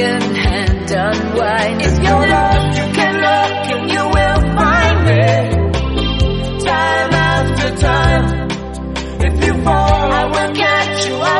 second hand unwind. If you're you can look and you will find me, Time after time. If you fall, I will catch you.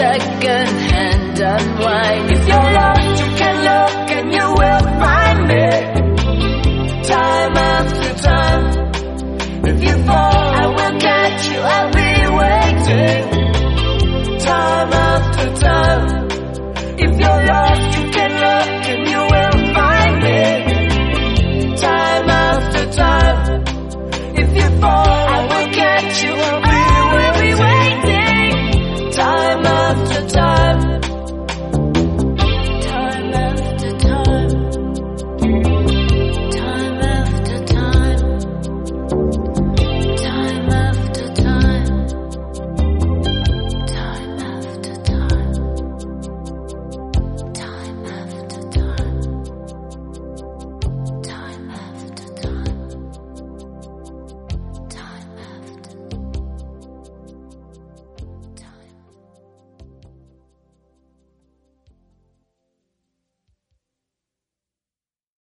second hand unwind. If you're lost, you can look and you will.